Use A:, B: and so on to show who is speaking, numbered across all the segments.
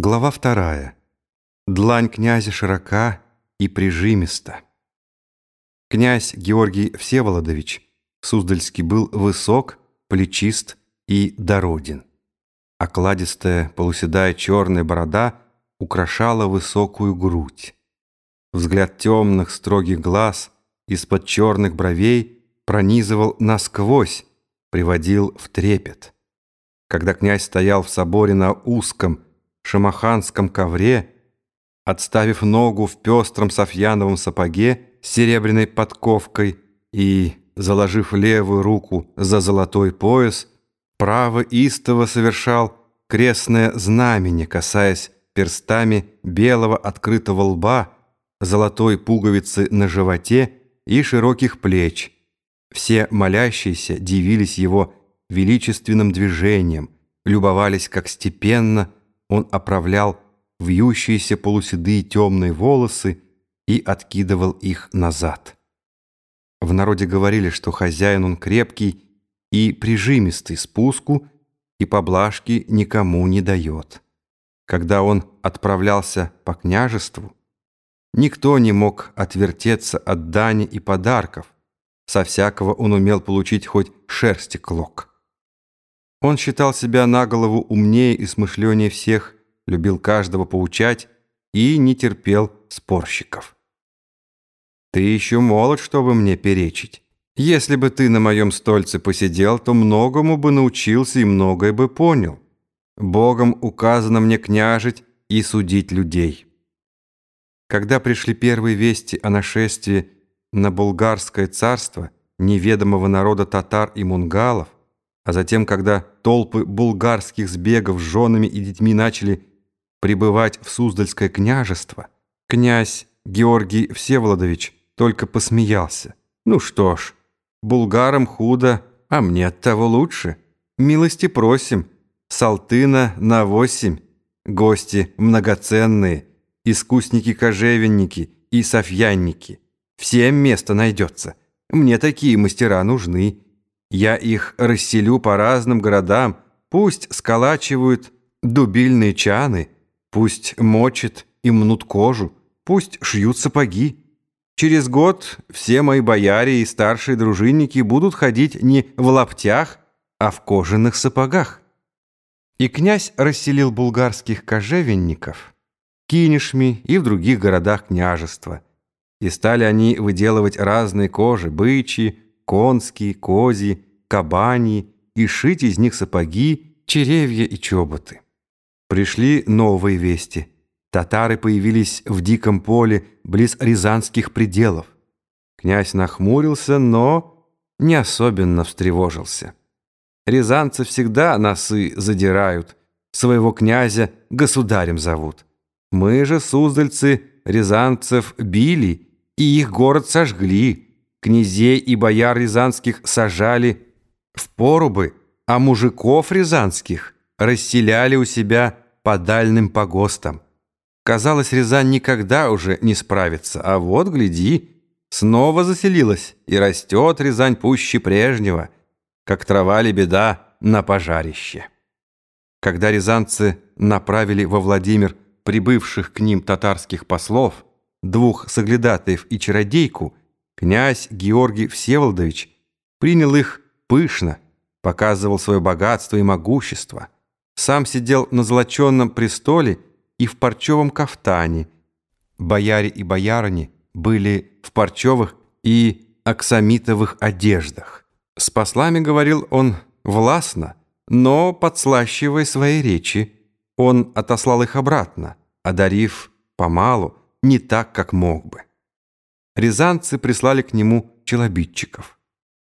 A: Глава вторая. Длань князя широка и прижимиста. Князь Георгий Всеволодович Суздальский был высок, плечист и дороден. Окладистая полуседая черная борода украшала высокую грудь. Взгляд темных строгих глаз из-под черных бровей пронизывал насквозь, приводил в трепет. Когда князь стоял в соборе на узком, шамаханском ковре, отставив ногу в пестром софьяновом сапоге с серебряной подковкой и, заложив левую руку за золотой пояс, право истово совершал крестное знамение, касаясь перстами белого открытого лба, золотой пуговицы на животе и широких плеч. Все молящиеся дивились его величественным движением, любовались, как степенно он оправлял вьющиеся полуседые темные волосы и откидывал их назад. В народе говорили, что хозяин он крепкий и прижимистый спуску, и поблажки никому не дает. Когда он отправлялся по княжеству, никто не мог отвертеться от дани и подарков, со всякого он умел получить хоть шерсти клок. Он считал себя на голову умнее и смышленнее всех, любил каждого поучать и не терпел спорщиков. «Ты еще молод, чтобы мне перечить. Если бы ты на моем стольце посидел, то многому бы научился и многое бы понял. Богом указано мне княжить и судить людей». Когда пришли первые вести о нашествии на булгарское царство неведомого народа татар и мунгалов, а затем, когда толпы булгарских сбегов с женами и детьми начали прибывать в Суздальское княжество, князь Георгий Всеволодович только посмеялся. «Ну что ж, булгарам худо, а мне от того лучше. Милости просим, Салтына на восемь, гости многоценные, искусники-кожевенники и софьянники. Всем место найдется. Мне такие мастера нужны». Я их расселю по разным городам, пусть сколачивают дубильные чаны, пусть мочат и мнут кожу, пусть шьют сапоги. Через год все мои бояре и старшие дружинники будут ходить не в лаптях, а в кожаных сапогах. И князь расселил булгарских кожевенников Кинешми и в других городах княжества. И стали они выделывать разные кожи, бычьи, конские, козьи, кабани и шить из них сапоги, черевья и чоботы. Пришли новые вести. Татары появились в диком поле близ рязанских пределов. Князь нахмурился, но не особенно встревожился. Рязанцы всегда носы задирают, своего князя государем зовут. Мы же, суздальцы, рязанцев били, и их город сожгли, князей и бояр рязанских сажали в порубы, а мужиков рязанских расселяли у себя по дальним погостам. Казалось, Рязань никогда уже не справится, а вот, гляди, снова заселилась, и растет Рязань пуще прежнего, как трава беда на пожарище. Когда рязанцы направили во Владимир прибывших к ним татарских послов, двух соглядатаев и чародейку, Князь Георгий Всеволодович принял их пышно, показывал свое богатство и могущество. Сам сидел на золоченном престоле и в парчевом кафтане. Бояре и боярыни были в парчевых и аксамитовых одеждах. С послами говорил он властно, но подслащивая свои речи. Он отослал их обратно, одарив помалу, не так, как мог бы рязанцы прислали к нему челобитчиков.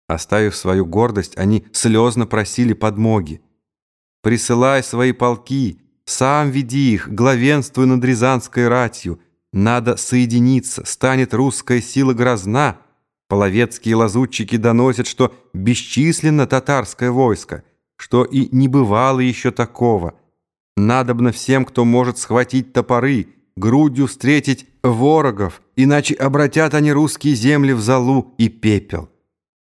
A: Оставив свою гордость, они слезно просили подмоги. «Присылай свои полки, сам веди их, главенствуй над рязанской ратью. Надо соединиться, станет русская сила грозна. Половецкие лазутчики доносят, что бесчисленно татарское войско, что и не бывало еще такого. Надобно всем, кто может схватить топоры, грудью встретить ворогов, иначе обратят они русские земли в золу и пепел.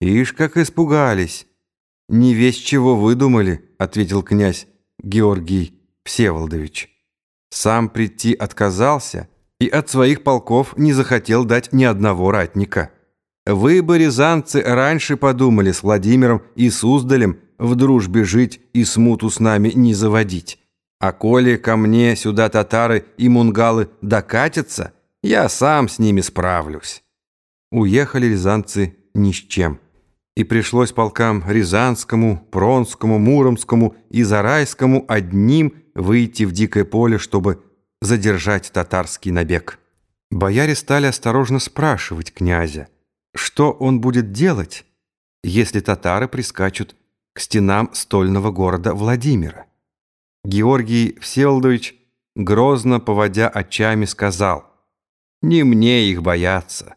A: Ишь, как испугались. Не весь чего выдумали, ответил князь Георгий Всеволодович. Сам прийти отказался и от своих полков не захотел дать ни одного ратника. Вы бы, рязанцы, раньше подумали с Владимиром и Суздалем в дружбе жить и смуту с нами не заводить. А коли ко мне сюда татары и мунгалы докатятся, я сам с ними справлюсь». Уехали рязанцы ни с чем. И пришлось полкам Рязанскому, Пронскому, Муромскому и Зарайскому одним выйти в дикое поле, чтобы задержать татарский набег. Бояре стали осторожно спрашивать князя, что он будет делать, если татары прискачут к стенам стольного города Владимира. Георгий Всеволодович, грозно поводя очами, сказал, «Не мне их бояться.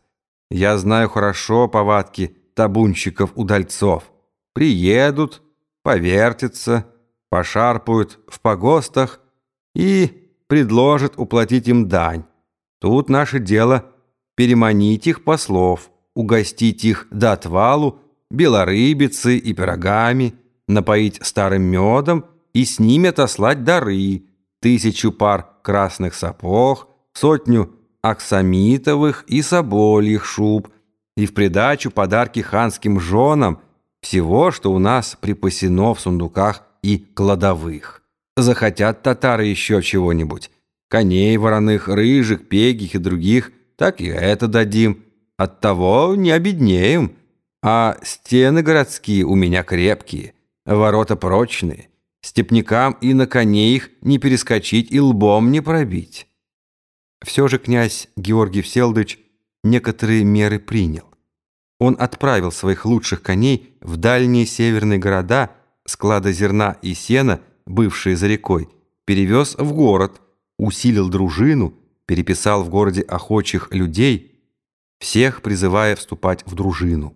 A: Я знаю хорошо повадки табунщиков-удальцов. Приедут, повертятся, пошарпают в погостах и предложат уплатить им дань. Тут наше дело переманить их послов, угостить их до отвалу белорыбицы и пирогами, напоить старым медом и с ними отослать дары, тысячу пар красных сапог, сотню аксамитовых и собольих шуб, и в придачу подарки ханским женам, всего, что у нас припасено в сундуках и кладовых. Захотят татары еще чего-нибудь, коней вороных, рыжих, пегих и других, так и это дадим. Оттого не обеднеем, а стены городские у меня крепкие, ворота прочные, степнякам и на коне их не перескочить и лбом не пробить. Все же князь Георгий Всеволодович некоторые меры принял. Он отправил своих лучших коней в дальние северные города, склады зерна и сена, бывшие за рекой, перевез в город, усилил дружину, переписал в городе охочих людей, всех призывая вступать в дружину.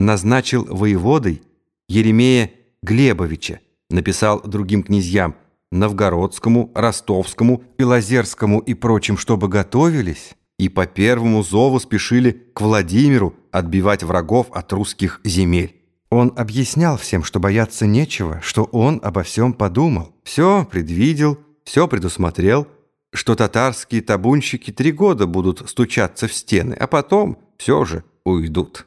A: Назначил воеводой Еремея Глебовича, написал другим князьям Новгородскому, Ростовскому, Белозерскому и прочим, чтобы готовились и по первому зову спешили к Владимиру отбивать врагов от русских земель. Он объяснял всем, что бояться нечего, что он обо всем подумал, все предвидел, все предусмотрел, что татарские табунщики три года будут стучаться в стены, а потом все же уйдут.